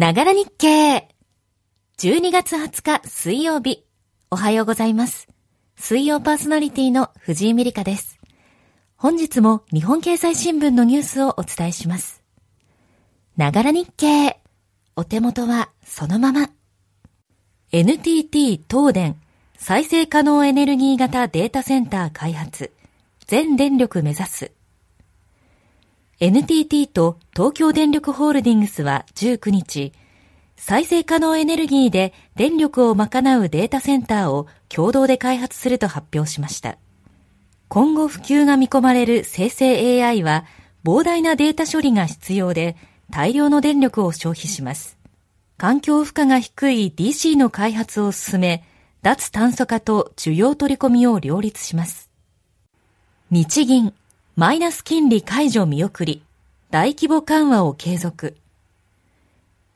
ながら日経。12月20日水曜日。おはようございます。水曜パーソナリティの藤井美里香です。本日も日本経済新聞のニュースをお伝えします。ながら日経。お手元はそのまま。NTT 東電再生可能エネルギー型データセンター開発。全電力目指す。NTT と東京電力ホールディングスは19日、再生可能エネルギーで電力を賄うデータセンターを共同で開発すると発表しました。今後普及が見込まれる生成 AI は膨大なデータ処理が必要で大量の電力を消費します。環境負荷が低い DC の開発を進め、脱炭素化と需要取り込みを両立します。日銀マイナス金利解除見送り、大規模緩和を継続。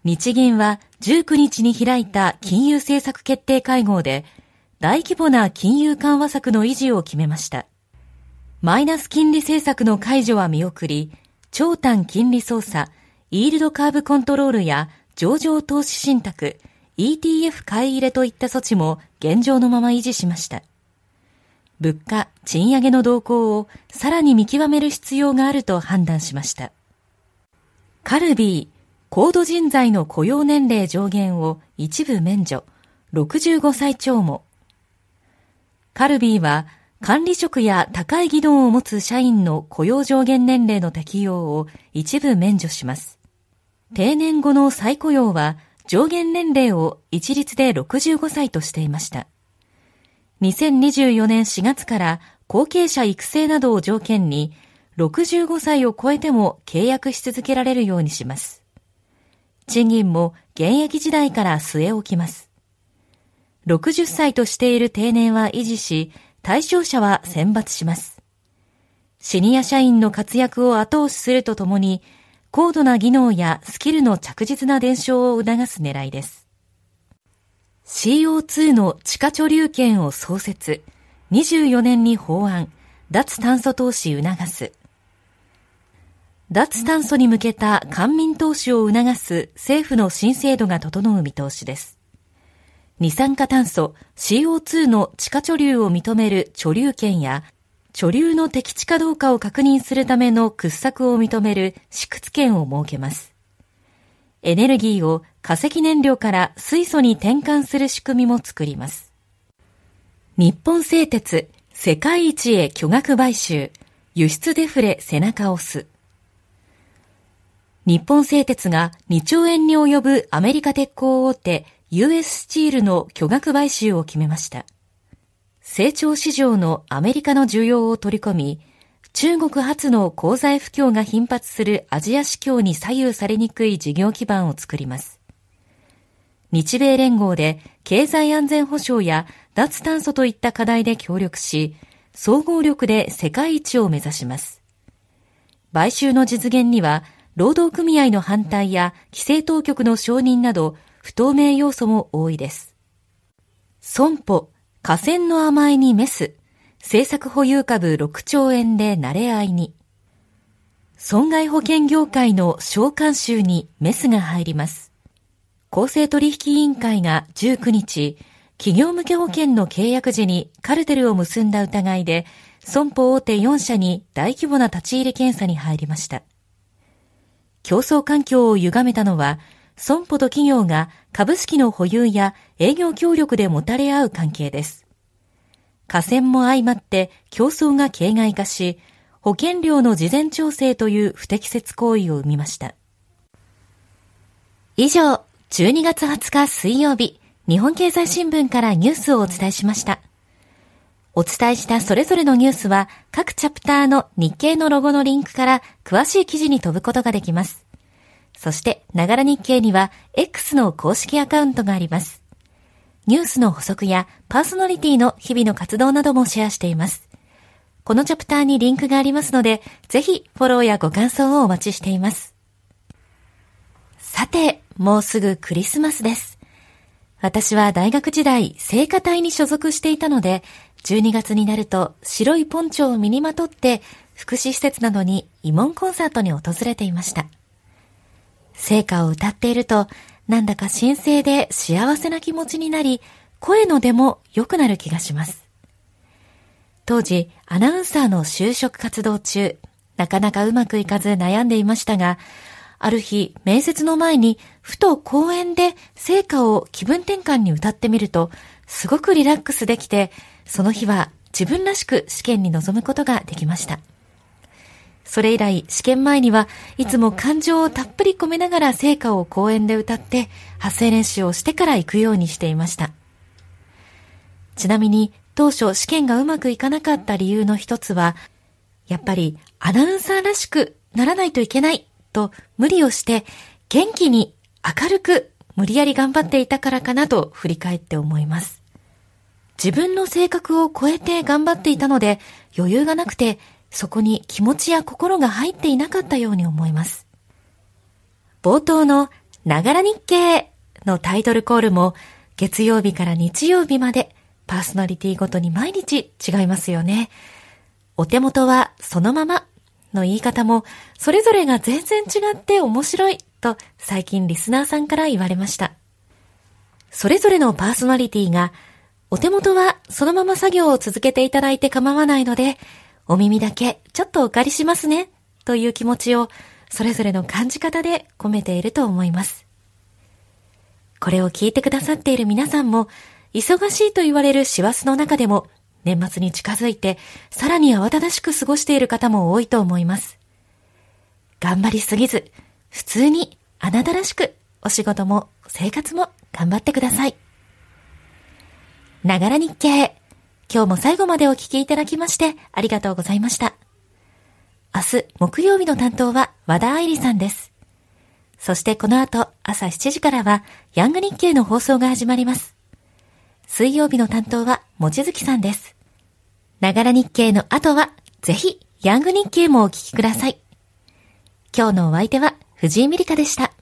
日銀は19日に開いた金融政策決定会合で、大規模な金融緩和策の維持を決めました。マイナス金利政策の解除は見送り、長短金利操作、イールドカーブコントロールや上場投資信託、ETF 買い入れといった措置も現状のまま維持しました。物価、賃上げの動向をさらに見極める必要があると判断しました。カルビー、高度人材の雇用年齢上限を一部免除、65歳超も。カルビーは管理職や高い技能を持つ社員の雇用上限年齢の適用を一部免除します。定年後の再雇用は上限年齢を一律で65歳としていました。2024年4月から後継者育成などを条件に65歳を超えても契約し続けられるようにします。賃金も現役時代から据え置きます。60歳としている定年は維持し、対象者は選抜します。シニア社員の活躍を後押しするとともに、高度な技能やスキルの着実な伝承を促す狙いです。CO2 の地下貯留権を創設。24年に法案。脱炭素投資促す。脱炭素に向けた官民投資を促す政府の新制度が整う見通しです。二酸化炭素 CO2 の地下貯留を認める貯留権や貯留の適地かどうかを確認するための掘削を認める試掘権を設けます。エネルギーを化石燃料から水素に転換する仕組みも作ります。日本製鉄、世界一へ巨額買収、輸出デフレ背中押す。日本製鉄が2兆円に及ぶアメリカ鉄鋼大手 US スチールの巨額買収を決めました。成長市場のアメリカの需要を取り込み、中国発の鉱材不況が頻発するアジア市況に左右されにくい事業基盤を作ります。日米連合で経済安全保障や脱炭素といった課題で協力し、総合力で世界一を目指します。買収の実現には、労働組合の反対や規制当局の承認など不透明要素も多いです。損保、河川の甘えにメス、政策保有株6兆円で慣れ合いに。損害保険業界の召喚集にメスが入ります。公正取引委員会が19日、企業向け保険の契約時にカルテルを結んだ疑いで、損保大手4社に大規模な立ち入り検査に入りました。競争環境を歪めたのは、損保と企業が株式の保有や営業協力で持たれ合う関係です。河川も相まって競争が形骸化し、保険料の事前調整という不適切行為を生みました。以上、12月20日水曜日、日本経済新聞からニュースをお伝えしました。お伝えしたそれぞれのニュースは各チャプターの日経のロゴのリンクから詳しい記事に飛ぶことができます。そして、ながら日経には X の公式アカウントがあります。ニュースの補足やパーソナリティの日々の活動などもシェアしています。このチャプターにリンクがありますので、ぜひフォローやご感想をお待ちしています。さて、もうすぐクリスマスです。私は大学時代、聖歌隊に所属していたので、12月になると白いポンチョを身にまとって、福祉施設などに慰問コンサートに訪れていました。聖歌を歌っていると、なんだか神聖で幸せな気持ちになり、声の出も良くなる気がします。当時、アナウンサーの就職活動中、なかなかうまくいかず悩んでいましたが、ある日、面接の前に、ふと公園で成果を気分転換に歌ってみると、すごくリラックスできて、その日は自分らしく試験に臨むことができました。それ以来、試験前にはいつも感情をたっぷり込めながら成果を公園で歌って発声練習をしてから行くようにしていました。ちなみに当初試験がうまくいかなかった理由の一つは、やっぱりアナウンサーらしくならないといけないと無理をして元気に明るく無理やり頑張っていたからかなと振り返って思います。自分の性格を超えて頑張っていたので余裕がなくてそこに気持ちや心が入っていなかったように思います。冒頭のながら日経のタイトルコールも月曜日から日曜日までパーソナリティごとに毎日違いますよね。お手元はそのままの言い方もそれぞれが全然違って面白いと最近リスナーさんから言われました。それぞれのパーソナリティがお手元はそのまま作業を続けていただいて構わないので、お耳だけちょっとお借りしますねという気持ちをそれぞれの感じ方で込めていると思います。これを聞いてくださっている皆さんも忙しいと言われる師走の中でも年末に近づいてさらに慌ただしく過ごしている方も多いと思います。頑張りすぎず、普通にあなたらしくお仕事も生活も頑張ってください。ながら日経。今日も最後までお聞きいただきましてありがとうございました。明日木曜日の担当は和田愛理さんです。そしてこの後朝7時からはヤング日経の放送が始まります。水曜日の担当は、もちづきさんです。ながら日経の後は、ぜひ、ヤング日経もお聞きください。今日のお相手は、藤井みりかでした。